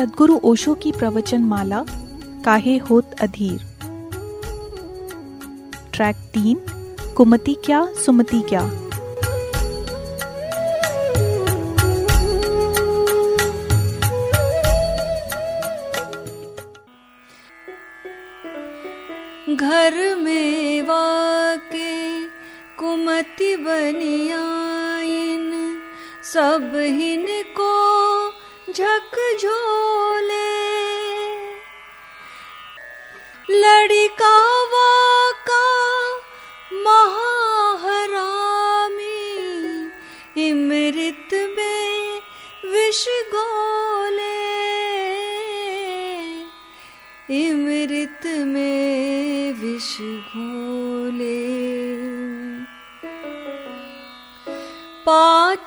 सदगुरु ओशो की प्रवचन माला काहे होत अधीर? ट्रैक तीन कुमति क्या सुमति क्या?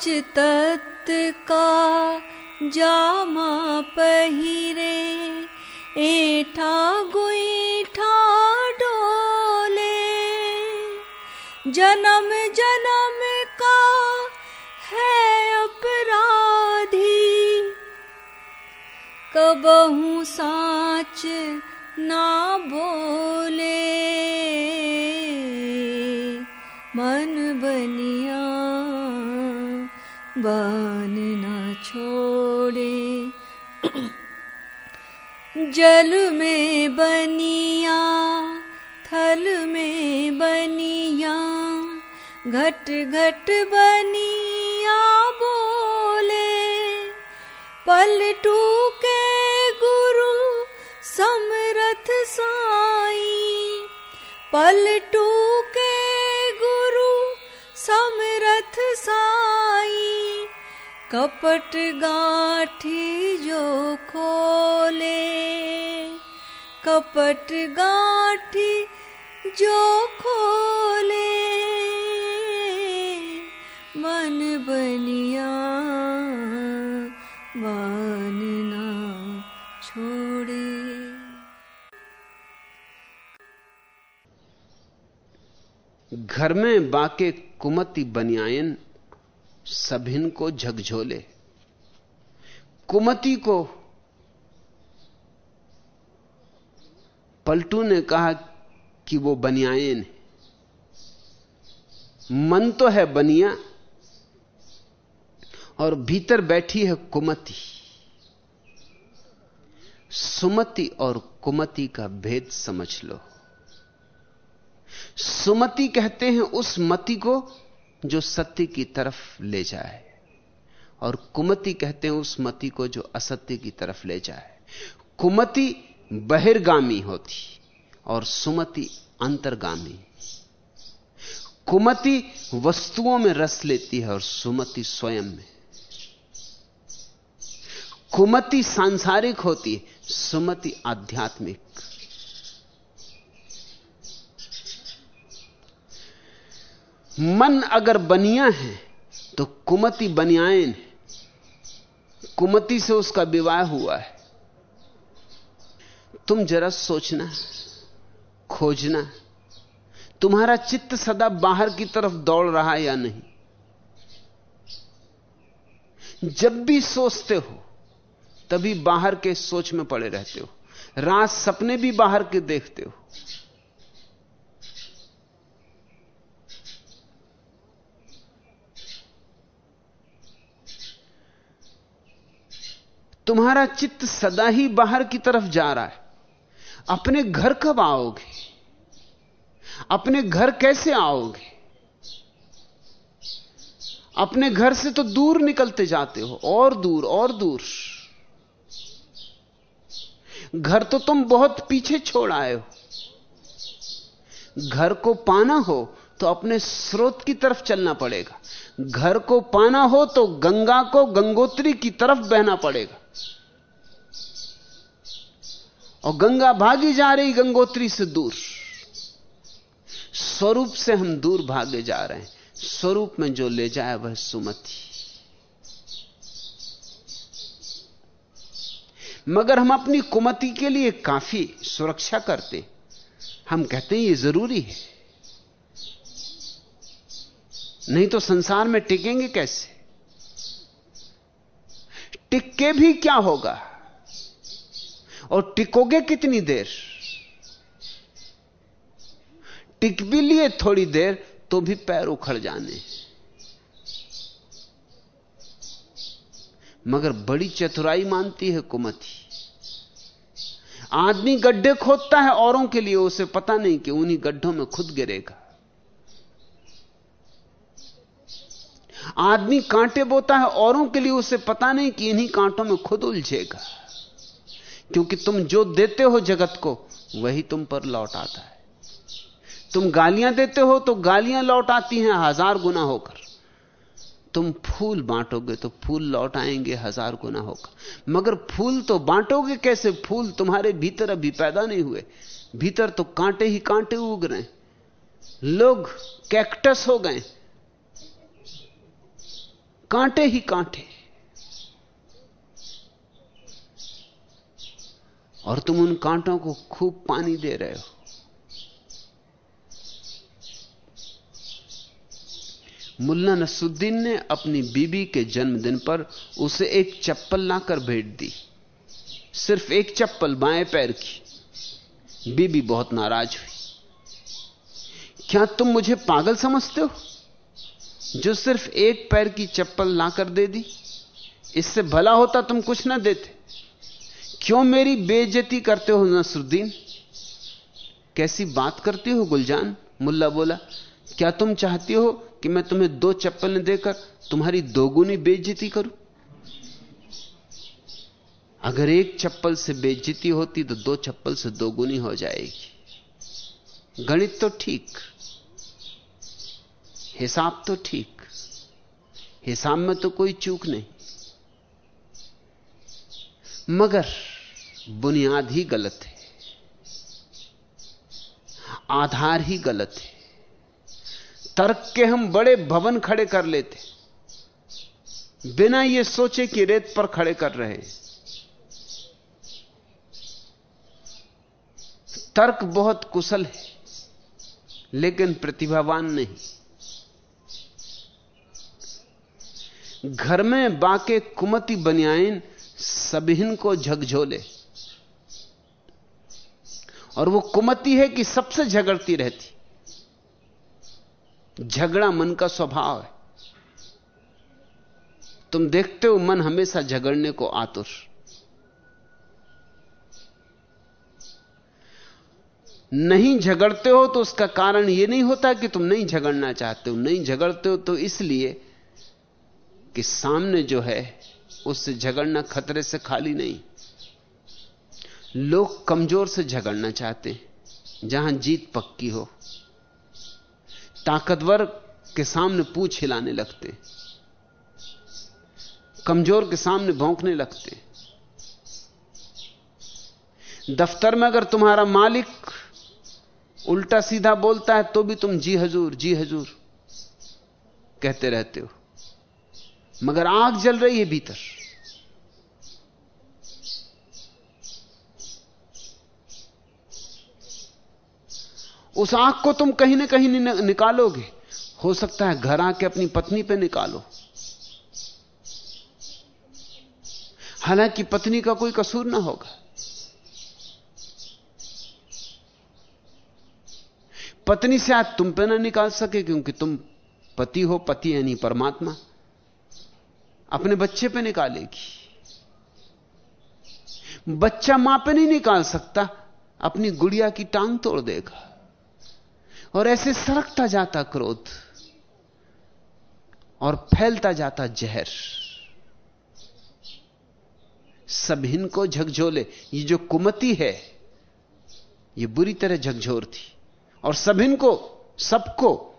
पाँच तत्व का जामा पहिरे ऐठा गुईठा डोले। जन्म जन्म का है अपराधी, कबहू साच ना बोले। मन बनिया बन न छोड़े। जल में बनिया, थल में बनिया, घट घट बनिया बोले। पलटू के गुरु समरथ साई पलटू कपट गाठी जो खोले, कपट गाठी जो खोले। मन बनिया, वन ना छोड़े। घर में बाके कुमति बनियायन सभिन को झकझोले। कुमति को पलटू ने कहा कि वो बनियायन है मन तो है बनिया और भीतर बैठी है कुमति। सुमति और कुमति का भेद समझ लो। सुमति कहते हैं उस मति को जो सत्य की तरफ़ ले जाए। और कुमति कहते हैं उस मति को जो असत्य की तरफ़ ले जाए। कुमति बहिर्गामी होती और सुमति अंतर्गामी। कुमति वस्तुओं में रस लेती है और सुमति स्वयं में। कुमति सांसारिक होती है सुमति आध्यात्मिक। मन अगर बनिया है तो कुमति बनियायन है। कुमति से उसका विवाह हुआ है। तुम जरा सोचना, खोजना, तुम्हारा चित्त सदा बाहर की तरफ़ दौड़ रहा है या नहीं? जब भी सोचते हो, तभी बाहर के सोच में पड़े रहते हो। रात सपने भी बाहर के देखते हो। तुम्हारा चित्त सदा ही बाहर की तरफ़ जा रहा है। अपने घर कब आओगे? अपने घर कैसे आओगे? अपने घर से तो दूर निकलते जाते हो, और दूर और दूर। घर तो तुम बहुत पीछे छोड़ आए हो। घर को पाना हो तो अपने स्रोत की तरफ़ चलना पड़ेगा। घर को पाना हो तो गंगा को गंगोत्री की तरफ़ बहना पड़ेगा। और गंगा भागी जा रही गंगोत्री से दूर। स्वरूप से हम दूर भागे जा रहे हैं। स्वरूप में जो ले जाए वह सुमति। मगर हम अपनी कुमति के लिए काफ़ी सुरक्षा करते। हम कहते हैं, ये ज़रूरी है। नहीं तो संसार में टिकेंगे कैसे? टिक के भी क्या होगा? और टिकोगे कितनी देर? टिक भी लिए थोड़ी देर तो भी पैर उखड़ जाने। मगर बड़ी चतुराई मानती है कुमति। आदमी गड्ढे खोदता है औरों के लिए, उसे पता नहीं कि उन्हीं गड्ढों में खुद गिरेगा। आदमी कांटे बोता है औरों के लिए, उसे पता नहीं कि इन्हीं कांटों में खुद उलझेगा। क्योंकि तुम जो देते हो जगत को, वही तुम पर लौट आता है। तुम गालियाँ देते हो तो गालियाँ लौट आती हैं हज़ार गुना होकर। तुम फूल बांटोगे तो फूल लौट आएँगे हज़ार गुना होकर। मगर फूल तो बांटोगे कैसे? फूल तुम्हारे भीतर अभी पैदा नहीं हुए। भीतर तो कांटे ही कांटे उग रहे लोग कैक्टस हो गए। कांटे ही कांटे। और तुम उन कांटों को खूब पानी दे रहे हो। मुल्ला नसुद्दीन ने अपनी बीबी के जन्मदिन पर उसे एक चप्पल लाकर भेंट दी। सिर्फ़ एक चप्पल बाएँ पैर की। बीबी बहुत नाराज़ हुई। क्या तुम मुझे पागल समझते हो? जो सिर्फ़ एक पैर की चप्पल लाकर दे दी। इससे भला होता तुम कुछ ना देते। क्यों मेरी बेइज्जती करते हो नसरुद्दीन? कैसी बात करती हो गुलजान? मुल्ला बोला, क्या तुम चाहती हो कि मैं तुम्हें दो चप्पल देकर तुम्हारी दोगुनी बेइज्जती करूँ? अगर एक चप्पल से बेइज्जती होती तो दो चप्पल से दोगुनी हो जाएगी। गणित तो ठीक, हिसाब तो ठीक, हिसाब में तो कोई चूक नहीं। मगर बुनियाद ही गलत है। आधार ही गलत है। तर्क के हम बड़े भवन खड़े कर लेते बिना यह सोचे कि रेत पर खड़े कर रहे तर्क बहुत कुशल है, लेकिन प्रतिभावान नहीं। घर में बाके कुमति बनियाइन सबिन को झकझोले। और वो कुमति है कि सबसे झगड़ती रहती। झगड़ा मन का स्वभाव है। तुम देखते हो मन हमेशा झगड़ने को आतुर। नहीं झगड़ते हो तो उसका कारण यह नहीं होता कि तुम नहीं झगड़ना चाहते हो। नहीं झगड़ते हो तो इसलिए कि सामने जो है, उससे झगड़ना खतरे से खाली नहीं। लोग कमज़ोर से झगड़ना चाहते हैं, जहाँ जीत पक्की हो। ताकतवर के सामने पूछ हिलाने लगते कमज़ोर के सामने भौंकने लगते दफ्तर में अगर तुम्हारा मालिक उल्टा सीधा बोलता है तो भी तुम जी हजूर जी हजूर कहते रहते हो। मगर आग जल रही है भीतर। उस आँख को तुम कहीं ना कहीं निकालोगे। हो सकता है घर आके अपनी पत्नी पे निकालो। हालाँकि पत्नी का कोई कसूर ना होगा। पत्नी से आज तुम पे ना निकाल सके क्योंकि तुम पति हो, पति यानी परमात्मा। अपने बच्चे पे निकालेगी। बच्चा माँ पे नहीं निकाल सकता, अपनी गुड़िया की टांग तोड़ देगा। और ऐसे सरकता जाता क्रोध और फैलता जाता जहर। सभिन को झकझोले। ये जो कुमति है, ये बुरी तरह झकझोर थी। और सभिन को सबको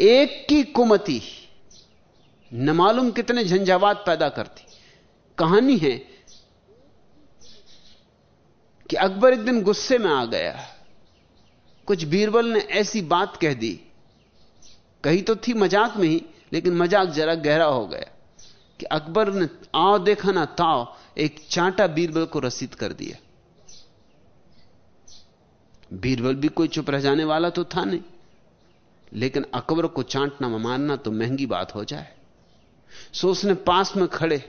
एक की कुमति न मालूम कितने झंझावात पैदा करती। कहानी है कि अकबर एक दिन गुस्से में आ गया। कुछ बीरबल ने ऐसी बात कह दी। कही तो थी मज़ाक में ही, लेकिन मज़ाक जरा गहरा हो गया कि अकबर ने आओ देखा ना ताओ, एक चांटा बीरबल को रसीद कर दिया। बीरबल भी कोई चुप रह जाने वाला तो था नहीं, लेकिन अकबर को चांटना मारना तो महँगी बात हो जाए। सो उसने पास में खड़े,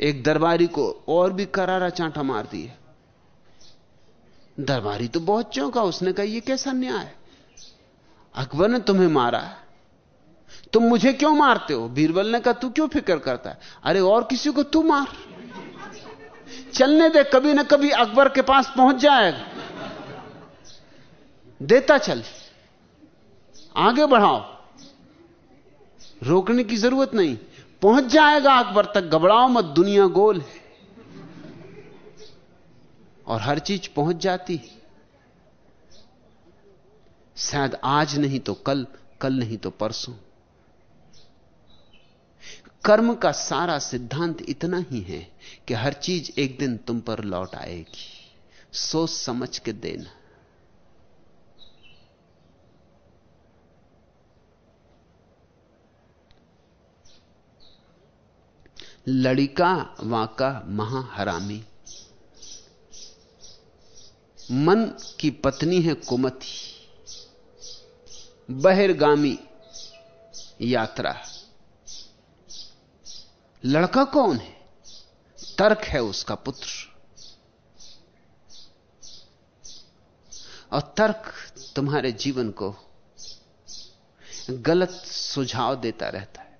एक दरबारी को और भी करारा चांटा मार दिया। दरबारी तो बहुत चौंका, उसने कहा यह कैसा न्याय है? अकबर ने तुम्हें मारा तुम मुझे क्यों मारते हो? बीरबल ने कहा, तू क्यों फ़िक्र करता है? अरे, और किसी को तू मार। चलने दे, कभी ना कभी अकबर के पास पहुँच जाएगा। देता चल। आगे बढ़ाओ। रोकने की ज़रूरत नहीं। पहुँच जाएगा अकबर तक। घबराओ मत, दुनिया गोल है। और हर चीज़ पहुँच जाती है। शायद आज नहीं तो कल कल नहीं तो परसों। कर्म का सारा सिद्धांत इतना ही है कि हर चीज़ एक दिन तुम पर लौट आएगी। सोच समझ के देना। लड़िका वाका महाहरामी। मन की पत्नी है कुमति। बहिर्गामी यात्रा। लड़का कौन है? तर्क है उसका पुत्र। और तर्क तुम्हारे जीवन को गलत सुझाव देता रहता है।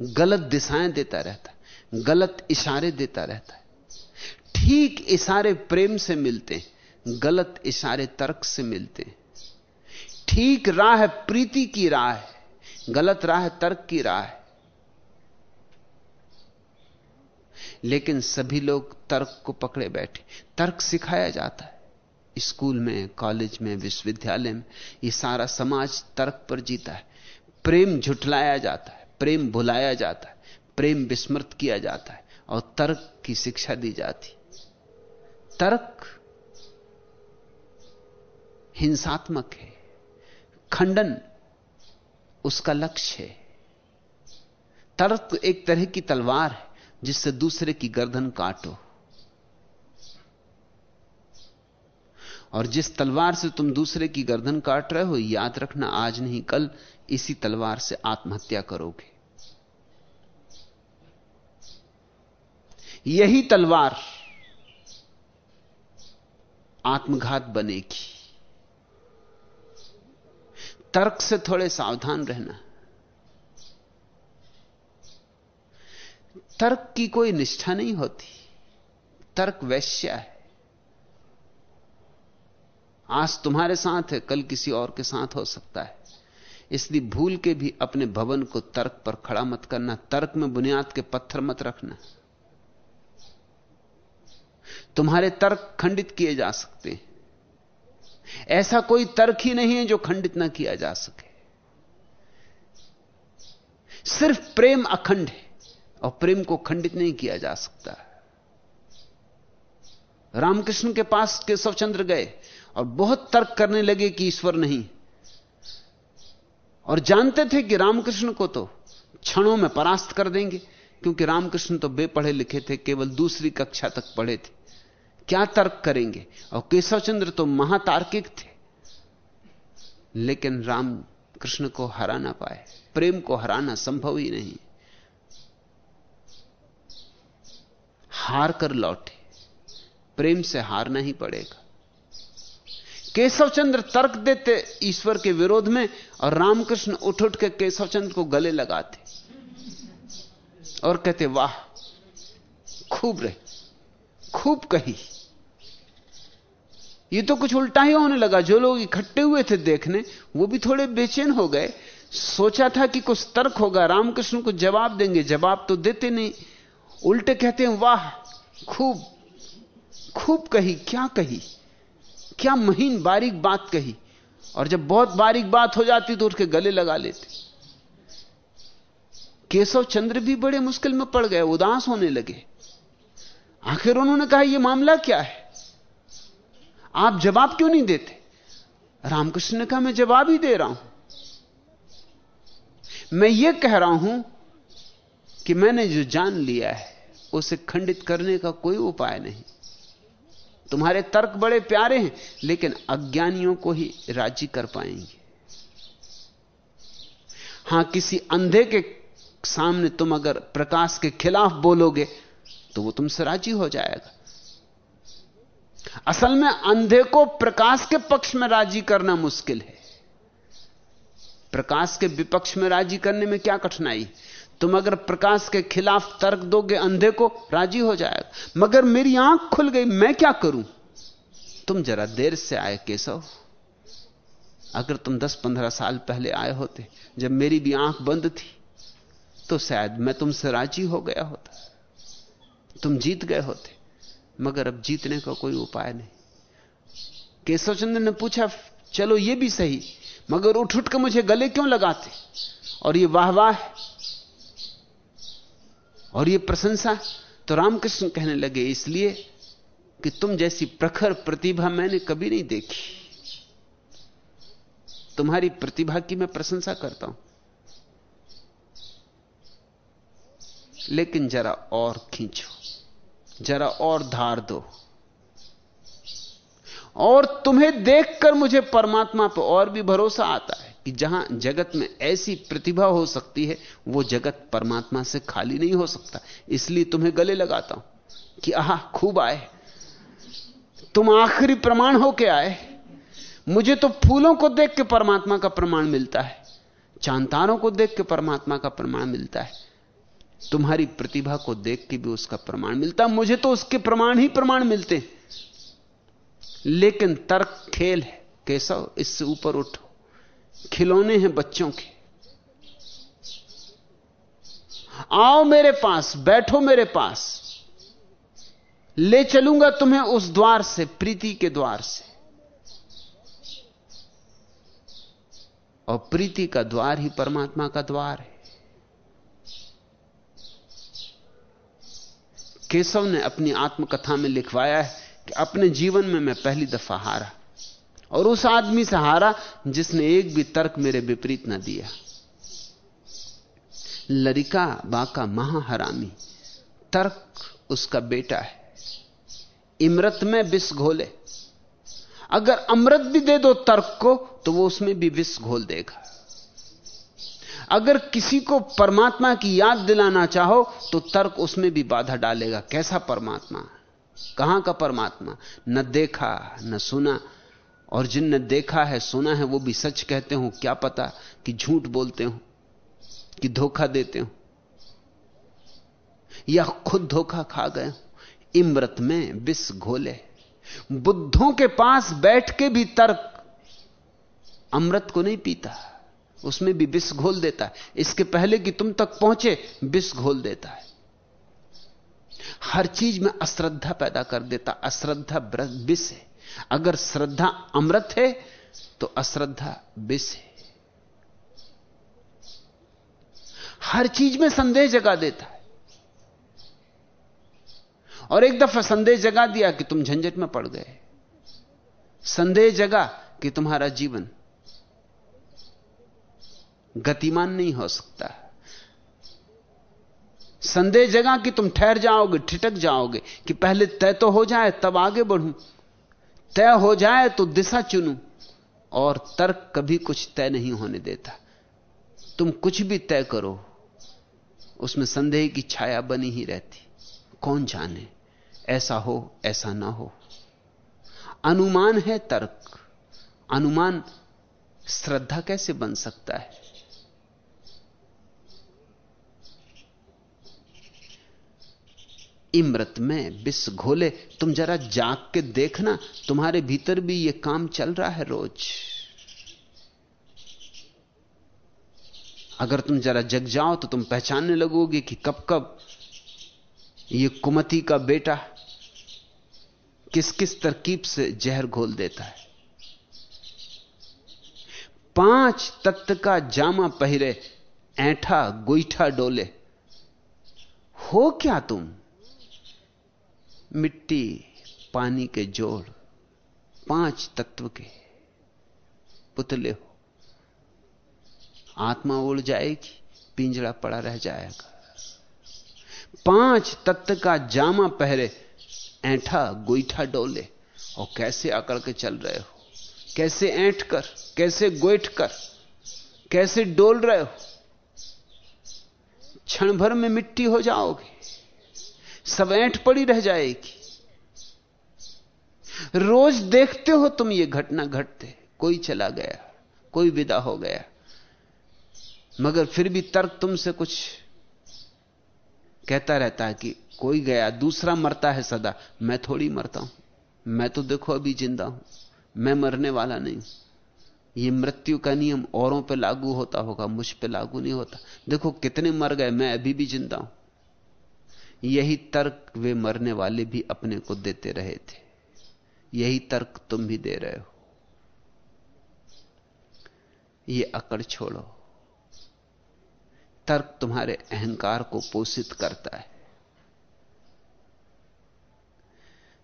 गलत दिशाएँ देता रहता है। गलत इशारे देता रहता है। ठीक इशारे प्रेम से मिलते हैं, गलत इशारे तर्क से मिलते हैं। ठीक राह प्रीति की राह है, गलत राह तर्क की राह है। लेकिन सभी लोग तर्क को पकड़े बैठे। तर्क सिखाया जाता है। स्कूल में, कॉलेज में, विश्वविद्यालय में, ये सारा समाज तर्क पर जीता है। प्रेम झुठलाया जाता है, प्रेम भुलाया जाता है, प्रेम विस्मृत किया जाता है और तर्क की शिक्षा दी जाती तर्क हिंसात्मक है। खंडन उसका लक्ष्य है। तर्क एक तरह की तलवार है जिससे दूसरे की गर्दन काटो। और जिस तलवार से तुम दूसरे की गर्दन काट रहे हो, याद रखना, आज नहीं, कल इसी तलवार से आत्महत्या करोगे। यही तलवार आत्मघात बनेगी। तर्क से थोड़े सावधान रहना। तर्क की कोई निष्ठा नहीं होती। तर्क वैश्या है। आज तुम्हारे साथ है, कल किसी और के साथ हो सकता है। इसलिए भूल के भी अपने भवन को तर्क पर खड़ा मत करना। तर्क में बुनियाद के पत्थर मत रखना। तुम्हारे तर्क खंडित किए जा सकते हैं। ऐसा कोई तर्क ही नहीं है जो खंडित ना किया जा सके। सिर्फ़ प्रेम अखंड है और प्रेम को खंडित नहीं किया जा सकता। रामकृष्ण के पास केशव चंद्र गए और बहुत तर्क करने लगे कि ईश्वर नहीं। और जानते थे कि रामकृष्ण को तो क्षणों में परास्त कर देंगे, क्योंकि रामकृष्ण तो बेपढ़े लिखे थे, केवल दूसरी कक्षा तक पढ़े थे। क्या तर्क करेंगे? और केशव चंद्र तो महातार्किक थे। लेकिन राम कृष्ण को हरा ना पाए, प्रेम को हराना संभव ही नहीं। हार कर लौटे, प्रेम से हारना ही पड़ेगा। केशव चंद्र तर्क देते ईश्वर के विरोध में और रामकृष्ण उठ उठ के केशव चंद्र को गले लगाते और कहते, वाह, खूब रहे, खूब कही। ये तो कुछ उल्टा ही होने लगा। जो लोग इकट्ठे हुए थे देखने, वो भी थोड़े बेचैन हो गए। सोचा था कि कुछ तर्क होगा, रामकृष्ण को जवाब देंगे। जवाब तो देते नहीं। उल्टे कहते हैं, वाह, खूब खूब कही, क्या कही? क्या महीन बारीक बात कही? और जब बहुत बारीक बात हो जाती तो उसके गले लगा लेते। केशव चंद्र भी बड़े मुश्किल में पड़ गए, उदास होने लगे। आखिर उन्होंने कहा यह मामला क्या है? आप जवाब क्यों नहीं देते? रामकृष्ण ने कहा, मैं जवाब ही दे रहा हूँ। मैं यह कह रहा हूँ कि मैंने जो जान लिया है, उसे खंडित करने का कोई उपाय नहीं। तुम्हारे तर्क बड़े प्यारे हैं, लेकिन अज्ञानियों को ही राज़ी कर पाएँगे। हाँ, किसी अंधे के सामने तुम अगर प्रकाश के खिलाफ बोलोगे तो वो तुमसे राज़ी हो जाएगा। असल में अंधे को प्रकाश के पक्ष में राज़ी करना मुश्किल है। प्रकाश के विपक्ष में राज़ी करने में क्या कठिनाई? तुम अगर प्रकाश के खिलाफ तर्क दोगे, अंधे को राज़ी हो जाएगा। मगर मेरी आँख खुल गई, मैं क्या करूँ? तुम जरा देर से आए, केशव। अगर तुम 10-15 साल पहले आए होते, जब मेरी भी आँख बंद थी तो शायद मैं तुमसे राज़ी हो गया होता। तुम जीत गए होते। मगर अब जीतने का कोई उपाय नहीं। केशव चंद्र ने पूछा, चलो ये भी सही, मगर उठ उठ के मुझे गले क्यों लगाते? और ये वाह वाह और ये प्रशंसा? तो रामकृष्ण कहने लगे, इसलिए कि तुम जैसी प्रखर प्रतिभा मैंने कभी नहीं देखी। तुम्हारी प्रतिभा की मैं प्रशंसा करता हूँ। लेकिन जरा और खींचो। जरा और धार दो। और तुम्हें देखकर मुझे परमात्मा पर और भी भरोसा आता है कि जहाँ जगत में ऐसी प्रतिभा हो सकती है, वो जगत परमात्मा से खाली नहीं हो सकता। इसलिए तुम्हें गले लगाता हूँ कि आह, खूब आए। तुम आखिरी प्रमाण होके आए। मुझे तो फूलों को देख के परमात्मा का प्रमाण मिलता है, चांतारों को देख के परमात्मा का प्रमाण मिलता है। तुम्हारी प्रतिभा को देख के भी उसका प्रमाण मिलता। मुझे तो उसके प्रमाण ही प्रमाण मिलते लेकिन तर्क खेल है। कैसा इससे ऊपर उठो। खिलौने हैं बच्चों के। आओ मेरे पास, बैठो मेरे पास। ले चलूँगा तुम्हें उस द्वार से, प्रीति के द्वार से। और प्रीति का द्वार ही परमात्मा का द्वार है। केशव ने अपनी आत्मकथा में लिखवाया है कि अपने जीवन में मैं पहली दफ़ा हारा और उस आदमी से हारा जिसने एक भी तर्क मेरे विपरीत ना दिया। लरिका बाका महाहरामी, तर्क उसका बेटा है। इमरत में विष घोले। अगर अमृत भी दे दो तर्क को तो वो उसमें भी विष घोल देगा। अगर किसी को परमात्मा की याद दिलाना चाहो तो तर्क उसमें भी बाधा डालेगा। कैसा परमात्मा? कहाँ का परमात्मा? न देखा, न सुना। और जिनने देखा है, सुना है, वो भी सच कहते हो, क्या पता कि झूठ बोलते हो, कि धोखा देते हो, या खुद धोखा खा गए हो। इमृत में विष घोले। बुद्धों के पास बैठ के भी तर्क, अमृत को नहीं पीता। उसमें भी विष घोल देता है। इसके पहले कि तुम तक पहुँचे, विष घोल देता है। हर चीज़ में अश्रद्धा पैदा कर देता, अश्रद्धा विष है। अगर श्रद्धा अमृत है तो अश्रद्धा विष है। हर चीज़ में संदेह जगा देता है। और एक दफ़ा संदेह जगा दिया कि तुम झंझट में पड़ गए। संदेह जगा कि तुम्हारा जीवन गतिमान नहीं हो सकता। संदेह जगा कि तुम ठहर जाओगे, ठिटक जाओगे कि पहले तय तो हो जाए, तब आगे बढ़ूं। तय हो जाए तो दिशा चुनूं और तर्क कभी कुछ तय नहीं होने देता। तुम कुछ भी तय करो, उसमें संदेह की छाया बनी ही रहती। कौन जाने, ऐसा हो, ऐसा ना हो। अनुमान है तर्क। अनुमान श्रद्धा कैसे बन सकता है? इमृत में विष घोले, तुम जरा जाग के देखना, तुम्हारे भीतर भी यह काम चल रहा है रोज। अगर तुम जरा जग जाओ तो तुम पहचानने लगोगे कि कब कब ये कुमति का बेटा किस किस तरकीब से जहर घोल देता है। पाँच तत्व का जामा पहरे, ऐठा, गोईठा डोले। हो क्या तुम? मिट्टी, पानी के जोड़, पाँच तत्व के पुतले हो। आत्मा उड़ जाएगी पिंजड़ा पड़ा रह जाएगा। पाँच तत्व का जामा पहरे, ऐठा गोईठा डोले, और कैसे अकड़ के चल रहे हो? कैसे ऐठ कर, कैसे गोइठ कर, कैसे डोल रहे हो? क्षण भर में मिट्टी हो जाओगे। सब ऐंठ पड़ी रह जाएगी। रोज देखते हो तुम ये घटना घटते, कोई चला गया, कोई विदा हो गया, मगर फिर भी तर्क तुमसे कुछ कहता रहता है कि कोई गया, दूसरा मरता है सदा, मैं थोड़ी मरता हूँ, मैं तो देखो अभी ज़िंदा हूँ, मैं मरने वाला नहीं ये मृत्यु का नियम औरों पे लागू होता होगा, मुझ पे लागू नहीं होता। देखो कितने मर गए, मैं अभी भी ज़िंदा हूँ। यही तर्क वे मरने वाले भी अपने को देते रहे थे। यही तर्क तुम भी दे रहे हो। ये अकड़ छोड़ो। तर्क तुम्हारे अहंकार को पोषित करता है।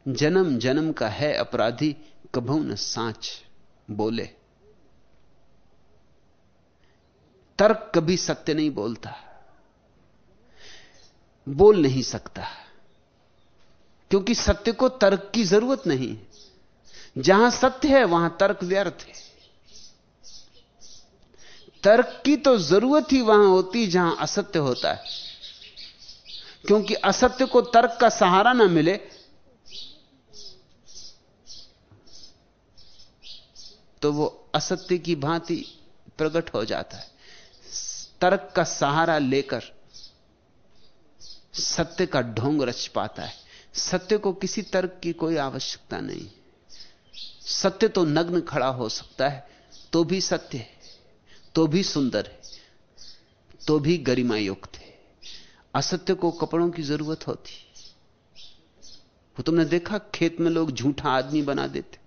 जन्म जन्म का है अपराधी, कभू न सांच बोले। तर्क कभी सत्य नहीं बोलता। बोल नहीं सकता। क्योंकि सत्य को तर्क की ज़रूरत नहीं जहाँ सत्य है, वहाँ तर्क व्यर्थ है। तर्क की तो ज़रूरत ही वहाँ होती, जहाँ असत्य होता है। क्योंकि असत्य को तर्क का सहारा ना मिले तो वो असत्य की भांति प्रकट हो जाता है। तर्क का सहारा लेकर सत्य का ढोंग रच पाता है। सत्य को किसी तर्क की कोई आवश्यकता नहीं। सत्य तो नग्न खड़ा हो सकता है तो भी सत्य है तो भी सुंदर है तो भी गरिमा युक्त है। असत्य को कपड़ों की ज़रूरत होती। वो तुमने देखा, खेत में लोग झूठा आदमी बना देते।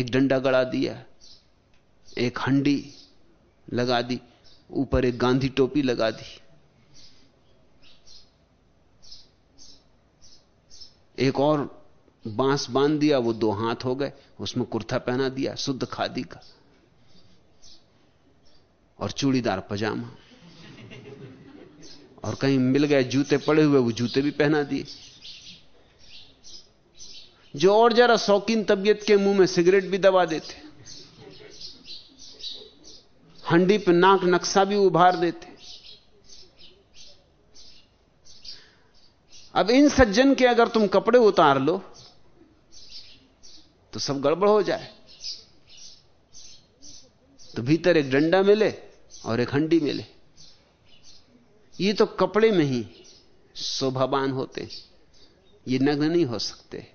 एक डंडा गड़ा दिया, एक हंडी लगा दी, ऊपर एक गांधी टोपी लगा दी। एक और बाँस बाँध दिया, वो दो हाथ हो गए, उसमें कुर्ता पहना दिया, शुद्ध खादी का। और चूड़ीदार पजामा। और कहीं मिल गए जूते, पड़े हुए, वो जूते भी पहना दिए। जो और जरा शौकीन तबीयत के मुँह में सिगरेट भी दबा देते। हंडी पे नाक नक्शा भी उभार देते। अब इन सज्जन के अगर तुम कपड़े उतार लो तो सब गड़बड़ हो जाए। तो भीतर एक डंडा मिले और एक हंडी मिले। ये तो कपड़े में ही शोभावान होते ये नग्न नहीं हो सकते।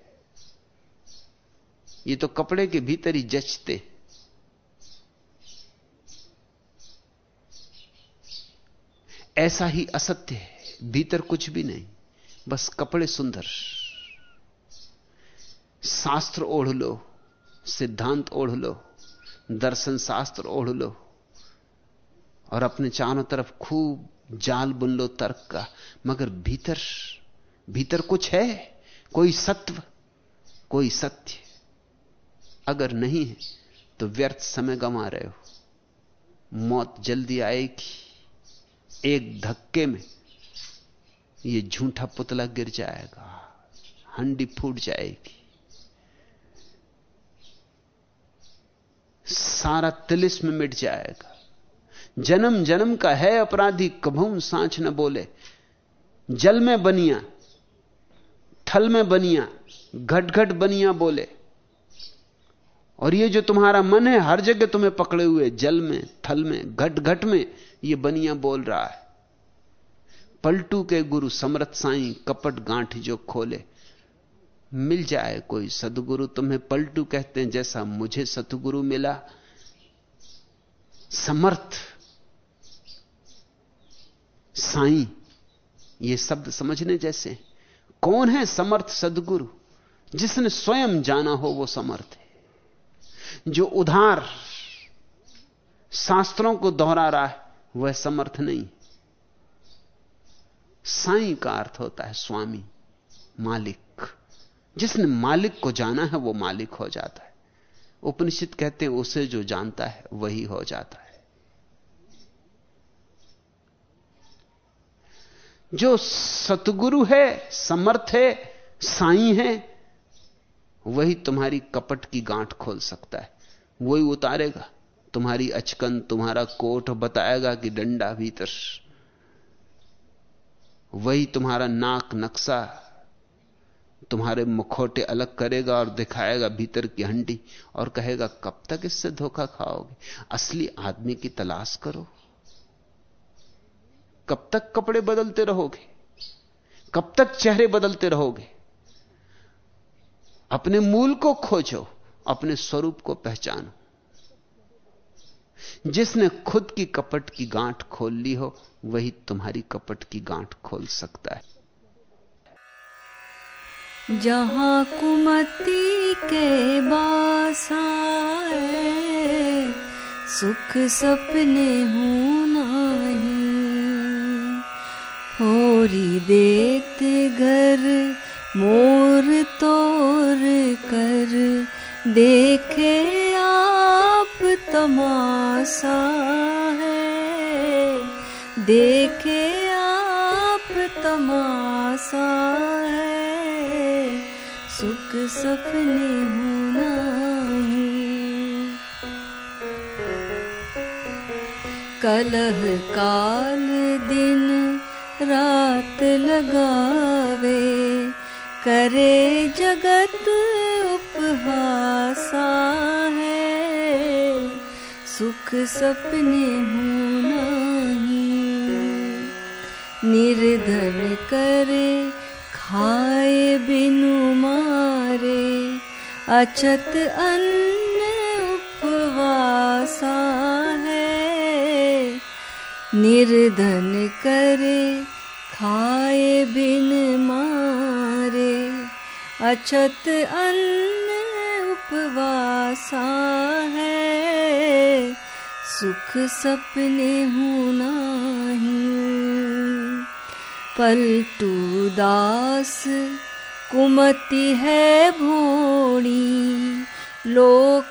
ये तो कपड़े के भीतर ही जचते। ऐसा ही असत्य है। भीतर कुछ भी नहीं। बस कपड़े सुंदर। शास्त्र ओढ़ लो, सिद्धांत ओढ़ लो, दर्शन शास्त्र ओढ़ लो, और अपने चारों तरफ़ खूब जाल बुन लो तर्क का। मगर भीतर भीतर कुछ है? कोई सत्व, कोई सत्य? अगर नहीं है तो व्यर्थ समय गंवा रहे हो। मौत जल्दी आएगी, एक धक्के में। ये झूठा पुतला गिर जाएगा, हंडी फूट जाएगी। सारा तिलिस में मिट जाएगा। जन्म जन्म का है अपराधी कभू सांच न बोले। जल में बनिया, थल में बनिया घट घट बनिया बोले। और ये जो तुम्हारा मन है, हर जगह तुम्हें पकड़े हुए, जल में, थल में घट घट में ये बनिया बोल रहा है। पलटू के गुरु समरथ साई कपट गांठ जो खोले। मिल जाए कोई सदगुरु, तुम्हें पलटू कहते हैं जैसा मुझे सतगुरु मिला। समर्थ साई, ये शब्द समझने जैसे। कौन है समर्थ सदगुरु? जिसने स्वयं जाना हो वो समर्थ है। जो उधार शास्त्रों को दोहरा रहा है, वह समर्थ नहीं। साई का अर्थ होता है स्वामी, मालिक। जिसने मालिक को जाना है, वो मालिक हो जाता है। उपनिषद कहते हैं, उसे जो जानता है, वही हो जाता है। जो सतगुरु है, समर्थ है, साई है, वही तुम्हारी कपट की गांठ खोल सकता है। वही उतारेगा। तुम्हारी अचकन, तुम्हारा कोट बताएगा कि डंडा भीतर वही तुम्हारा नाक नक्शा तुम्हारे मुखोटे अलग करेगा और दिखाएगा भीतर की हंडी और कहेगा, कब तक इससे धोखा खाओगे? असली आदमी की तलाश करो। कब तक कपड़े बदलते रहोगे? कब तक चेहरे बदलते रहोगे? अपने मूल को खोजो, अपने स्वरूप को पहचानो। जिसने खुद की कपट की गांठ खोल ली हो, वही तुम्हारी कपट की गांठ खोल सकता है। जहाँ कुमति के बासाए सुख सपने हो होरी देते घर, मोर तोर कर, देखे तमाशा है। देखे आप तमाशा है। सुख सपने होना कलह काल दिन रात लगावे। करे जगत उपहासा सुख सपने निर्धन करे खाए बिनु मारे। अछत अन्न उपवासा है। निर्धन करे खाए बिन मारे। अछत अन्न उपवासा है सुख सपने होना ही। पलटू दास कुमति है भोड़ी। लोक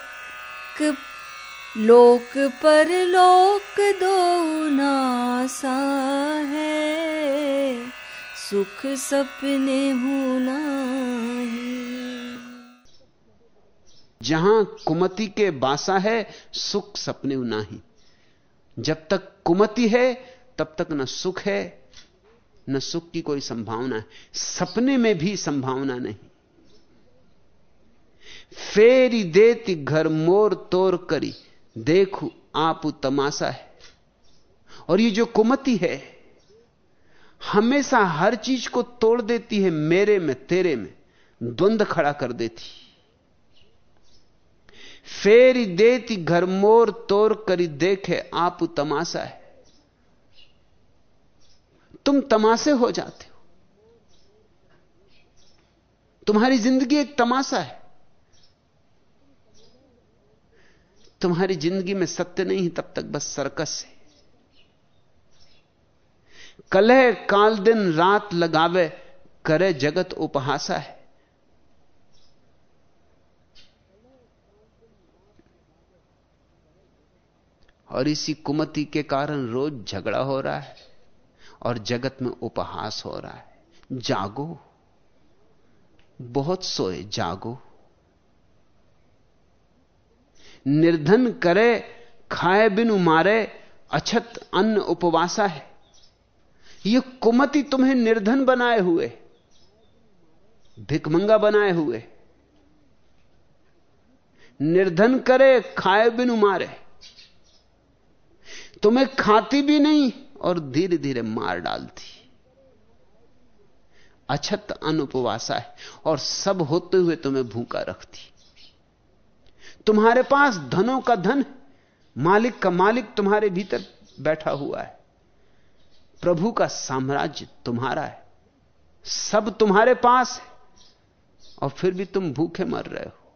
लोक पर लोक दो नासा है। सुख सपने होना जहाँ कुमति के बासा है, सुख सपने नहीं जब तक कुमति है, तब तक न सुख है, न सुख की कोई संभावना है। सपने में भी संभावना नहीं। फेरी देती घर मोर तोर करी, देखू आप तमाशा है। और ये जो कुमति है, हमेशा हर चीज़ को तोड़ देती है मेरे में, तेरे में, द्वंद खड़ा कर देती फेरी देती घर मोर तोड़ करी देखे, आप तमाशा है। तुम तमाशे हो जाते हो। तुम्हारी ज़िंदगी एक तमाशा है। तुम्हारी ज़िंदगी में सत्य नहीं है, तब तक बस सर्कस है। कलह काल दिन रात लगावे, करे जगत उपहासा है। और इसी कुमति के कारण रोज झगड़ा हो रहा है और जगत में उपहास हो रहा है। जागो। बहुत सोए, जागो। निर्धन करे, खाए बिनु मारे, अछत अन्न उपवासा है। यह कुमति तुम्हें निर्धन बनाए हुए, भिकमंगा बनाए हुए। निर्धन करे, खाए बिनु मारे। तुम्हें खाती भी नहीं और धीरे धीरे मार डालती। अछत अनुपवासा है और सब होते हुए तुम्हें भूखा रखती। तुम्हारे पास धनों का धन, मालिक का मालिक तुम्हारे भीतर बैठा हुआ है। प्रभु का साम्राज्य तुम्हारा है। सब तुम्हारे पास है और फिर भी तुम भूखे मर रहे हो।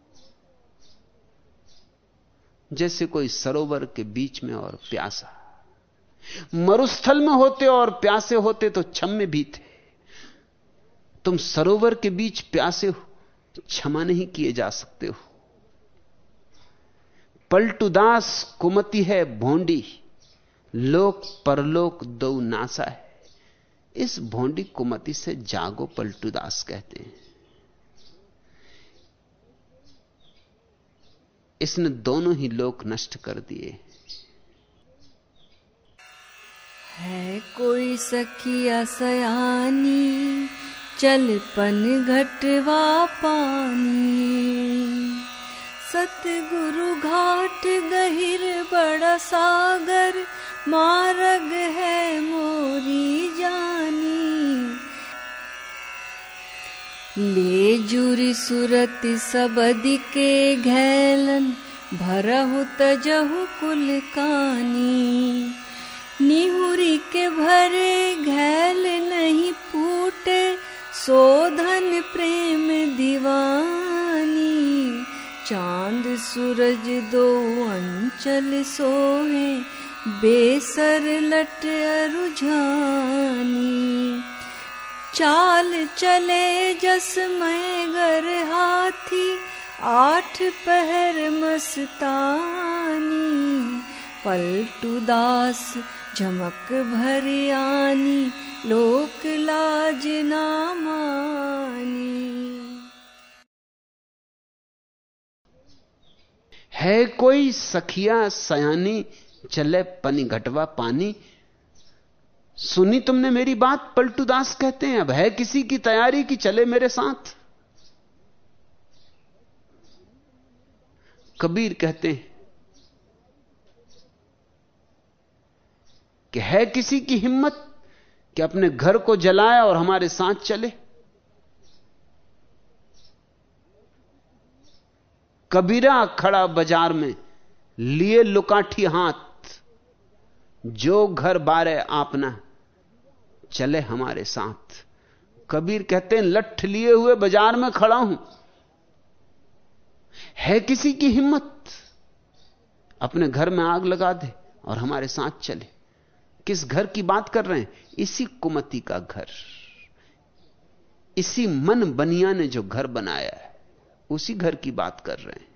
जैसे कोई सरोवर के बीच में और प्यासा। मरुस्थल में होते और प्यासे होते तो क्षम में भी थे। तुम सरोवर के बीच प्यासे हो क्षमा नहीं किए जा सकते हो। पलटुदास कुमति है भोंडी, लोक परलोक दो नासा है। इस भोंडी कुमति से जागो पलटुदास कहते हैं। इसने दोनों ही लोक नष्ट कर दिए। है कोई सखिया सयानी चल पन घटवा पानी। सतगुरु घाट गहिर बड़ा सागर, मार्ग है मोरी जानी। ले जुरी सुरत सबदि के घैलन, भरहु तजहु कुल कानी। निहुरी के भरे घैल नहीं फूटे सोधन प्रेम दीवानी। चाँद सूरज दो अंचल सोहे, बेसर लट रुझानी चाल चले जस मैं गर हाथी, आठ पहर मस्तानी। पलटू दास झमक भर आनी, लोक लाज ना मानी। है कोई सखिया सयानी, चले पनी घटवा पानी। सुनी तुमने मेरी बात, पलटू दास कहते हैं, अब है किसी की तैयारी की चले मेरे साथ? कबीर कहते हैं कि है किसी की हिम्मत कि अपने घर को जलाए और हमारे साथ चले? कबीरा खड़ा बाज़ार में लिए लुकाठी हाथ, जो घर बारे आपना चले हमारे साथ। कबीर कहते हैं, लठ लिए हुए बाज़ार में खड़ा हूँ। है किसी की हिम्मत? अपने घर में आग लगा दे और हमारे साथ चले। किस घर की बात कर रहे हैं? इसी कुमति का घर। इसी मन बनिया ने जो घर बनाया है, उसी घर की बात कर रहे हैं।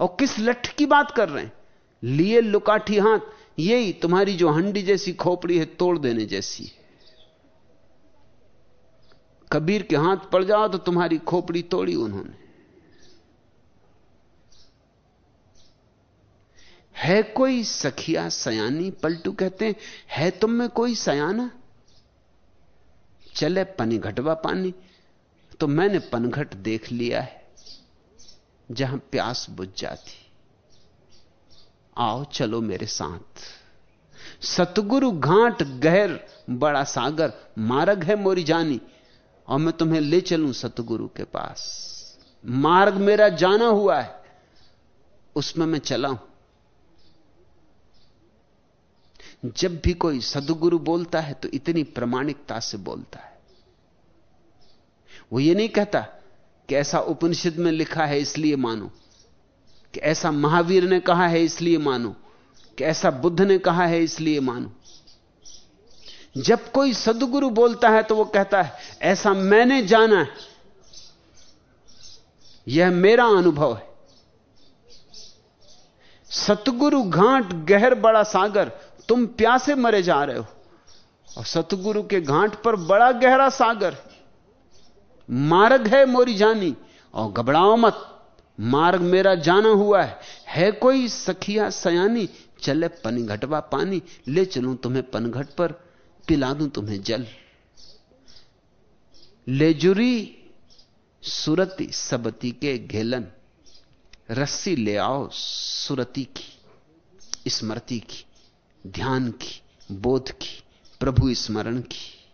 और किस लठ की बात कर रहे हैं? लिए लुकाठी हाथ, यही तुम्हारी जो हंडी जैसी खोपड़ी है, तोड़ देने जैसी कबीर के हाथ पड़ जाओ तो तुम्हारी खोपड़ी तोड़ी उन्होंने। है कोई सखिया सयानी? पलटू कहते हैं, है तुम में कोई सयाना? चले पनी घटवा पानी। तो मैंने पनघट देख लिया है, जहाँ प्यास बुझ जाती। आओ चलो मेरे साथ। सतगुरु घाट गहर, बड़ा सागर, मार्ग है मोरी जानी। और मैं तुम्हें ले चलूँ सतगुरु के पास। मार्ग मेरा जाना हुआ है, उसमें मैं चला हूँ। जब भी कोई सदगुरु बोलता है तो इतनी प्रमाणिकता से बोलता है। वो ये नहीं कहता कि ऐसा उपनिषद में लिखा है इसलिए मानो, कि ऐसा महावीर ने कहा है इसलिए मानो, कि ऐसा बुद्ध ने कहा है इसलिए मानो। जब कोई सदगुरु बोलता है तो वो कहता है, ऐसा मैंने जाना है, यह मेरा अनुभव है। सतगुरु घाट गहर बड़ा सागर तुम प्यासे मरे जा रहे हो। और सतगुरु के घाट पर बड़ा गहरा सागर। मार्ग है मोरी जानी, और घबराओ मत। मार्ग मेरा जाना हुआ है। है कोई सखिया सयानी? चले पनघटवा पानी। ले चलूँ तुम्हें पनघट पर, पिला दूँ तुम्हें जल। ले जुरी सुरती सबती के घेलन। रस्सी ले आओ सुरती की, स्मृति की। ध्यान की, बोध की, प्रभु स्मरण की।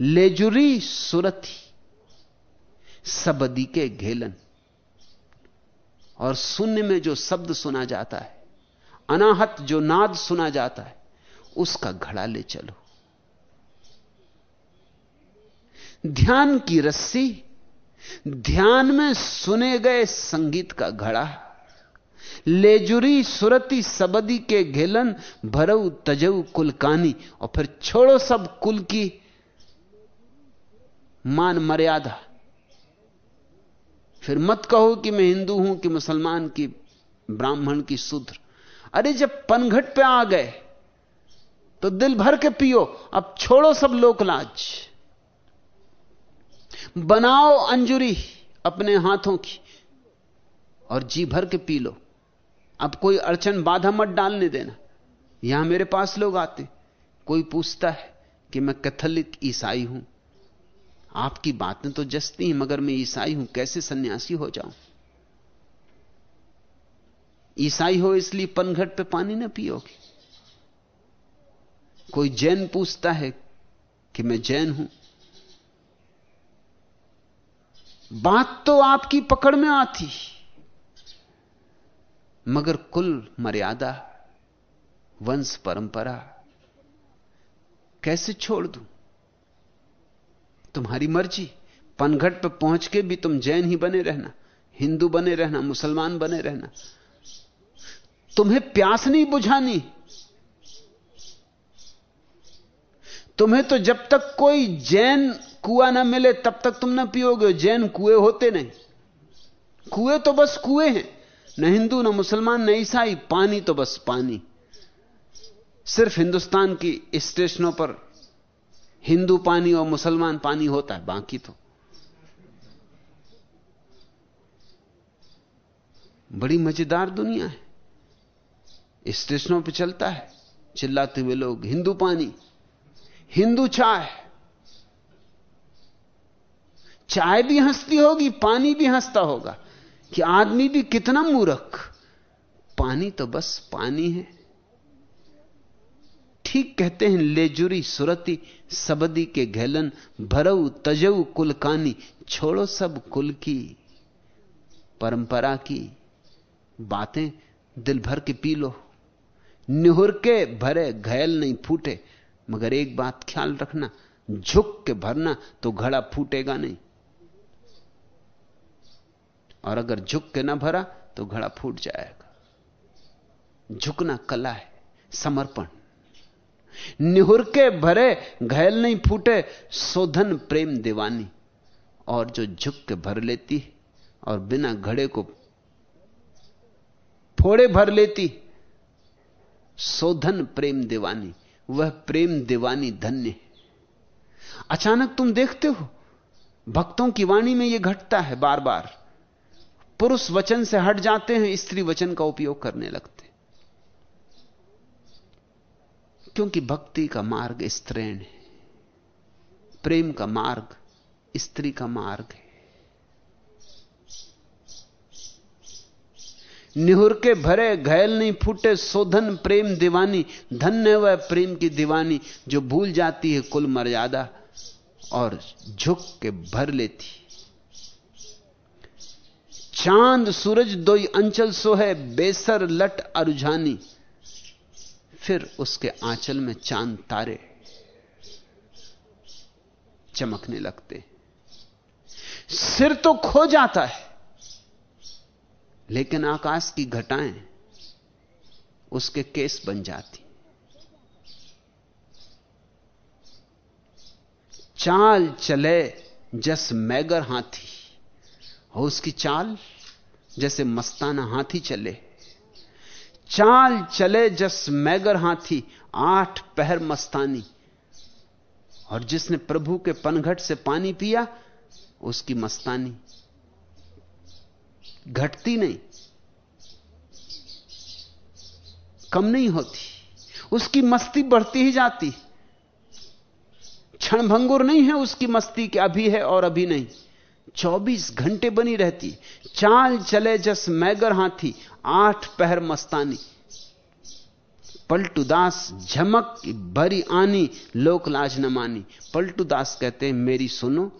लेजुरी सुरथी सबदी के घेलन। और शून्य में जो शब्द सुना जाता है, अनाहत जो नाद सुना जाता है, उसका घड़ा ले चलो। ध्यान की रस्सी, ध्यान में सुने गए संगीत का घड़ा। लेजुरी सुरती सबदी के घेलन, भरऊ तजऊ कुलकानी। और फिर छोड़ो सब कुल की मान मर्यादा। फिर मत कहो कि मैं हिंदू हूँ, कि मुसलमान, की ब्राह्मण, की शूद्र। अरे जब पनघट पे आ गए तो दिल भर के पियो, अब छोड़ो सब लोकलाज। बनाओ अंजुरी अपने हाथों की, और जी भर के पी लो। अब कोई अड़चन बाधा मत डालने देना। यहाँ मेरे पास लोग आते। कोई पूछता है कि मैं कैथोलिक ईसाई हूँ। आपकी बातें तो जसती हैं मगर मैं ईसाई हूँ। कैसे सन्यासी हो जाऊँ? ईसाई हो इसलिए पनघट पे पानी ना पियोगे। कोई जैन पूछता है कि मैं जैन हूँ। बात तो आपकी पकड़ में आती। मगर कुल मर्यादा, वंश परंपरा, कैसे छोड़ दूँ? तुम्हारी मर्ज़ी, पनघट पर पहुँच के भी तुम जैन ही बने रहना, हिंदू बने रहना, मुसलमान बने रहना। तुम्हें प्यास नहीं बुझानी। तुम्हें तो जब तक कोई जैन कुआ ना मिले, तब तक तुम ना पियोगे। जैन कुएँ होते नहीं। कुएँ तो बस कुएँ हैं। न हिंदू, न मुसलमान, न ईसाई, पानी तो बस पानी। सिर्फ़ हिंदुस्तान की स्टेशनों पर हिंदू पानी और मुसलमान पानी होता है, बाकी तो। बड़ी मज़ेदार दुनिया है। स्टेशनों पे चलता है, चिल्लाते हुए लोग, हिंदू पानी, हिंदू चाय। चाय भी हंसती होगी, पानी भी हंसता होगा। कि आदमी भी कितना मूर्ख। पानी तो बस पानी है। ठीक कहते हैं, लेजुरी, सुरती, सबदी के घेलन, भरऊ, तजऊ, कुलकानी, छोड़ो सब कुल की, परंपरा की बातें, दिल भर के पी लो। निहुर के भरे घैल नहीं फूटे, मगर एक बात ख्याल रखना, झुक के भरना तो घड़ा फूटेगा नहीं। और अगर झुक के ना भरा तो घड़ा फूट जाएगा। झुकना कला है, समर्पण। निहुर के भरे घैल नहीं फूटे, शोधन प्रेम दीवानी। और जो झुक के भर लेती और बिना घड़े को फोड़े भर लेती शोधन प्रेम दीवानी। वह प्रेम दीवानी धन्य अचानक तुम देखते हो, भक्तों की वाणी में यह घटता है बार बार पुरुष वचन से हट जाते हैं, स्त्री वचन का उपयोग करने लगते क्योंकि भक्ति का मार्ग स्त्रीण है। प्रेम का मार्ग स्त्री का मार्ग है। निहुर के भरे, घायल नहीं फूटे शोधन प्रेम, दीवानी, धन्य वह प्रेम की दीवानी जो भूल जाती है, कुल मर्यादा, और झुक के भर लेती चाँद, सूरज दो अंचल सो है, बेसर, लट, अरुझानी। फिर उसके आंचल में चाँद तारे चमकने लगते। सिर तो खो जाता है, लेकिन आकाश की घटाएँ उसके केस बन जाती। चाल चले जस मैगर हाथी हो उसकी चाल जैसे मस्ताना हाथी चले। चाल चले जस मैगर हाथी, आठ पहर मस्तानी। और जिसने प्रभु के पनघट से पानी पिया, उसकी मस्तानी। घटती नहीं। कम नहीं होती। उसकी मस्ती बढ़ती ही जाती। क्षणभंगुर नहीं है उसकी मस्ती कि अभी है और अभी नहीं। 24 घंटे बनी रहती। चाल चले जस मैगर हाथी, आठ पहर मस्तानी। पलटूदास झमक भरी आनी, लोक लाज न मानी। पलटूदास कहते हैं, मेरी सुनो,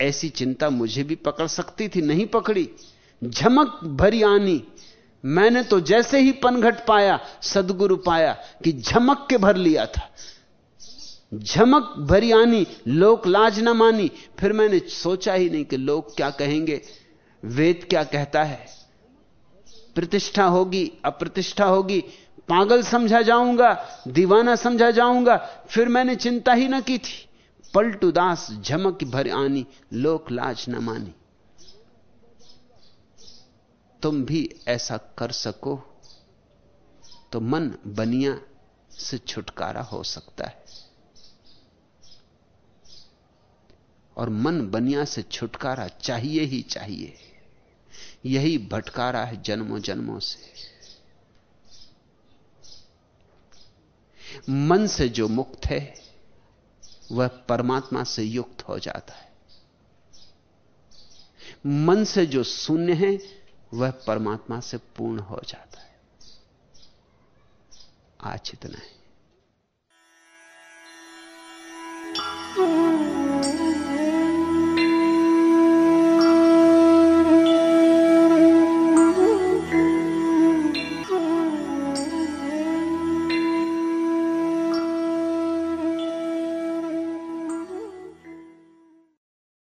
ऐसी चिंता मुझे भी पकड़ सकती थी, नहीं पकड़ी। झमक भरी आनी, मैंने तो जैसे ही पनघट पाया, सदगुरु पाया कि झमक के भर लिया था। झमक भरी आनी, लोक लाज ना मानी। फिर मैंने सोचा ही नहीं कि लोग क्या कहेंगे। वेद क्या कहता है? प्रतिष्ठा होगी, अप्रतिष्ठा होगी। पागल समझा जाऊँगा, दीवाना समझा जाऊँगा। फिर मैंने चिंता ही ना की थी। पलटूदास झमक भर आनी, लोक लाज न मानी। तुम भी ऐसा कर सको तो मन बनिया से छुटकारा हो सकता है। और मन बनिया से छुटकारा चाहिए ही चाहिए। यही भटकारा है जन्मों जन्मों से। मन से जो मुक्त है, वह परमात्मा से युक्त हो जाता है। मन से जो शून्य है, वह परमात्मा से पूर्ण हो जाता है। आज इतना है।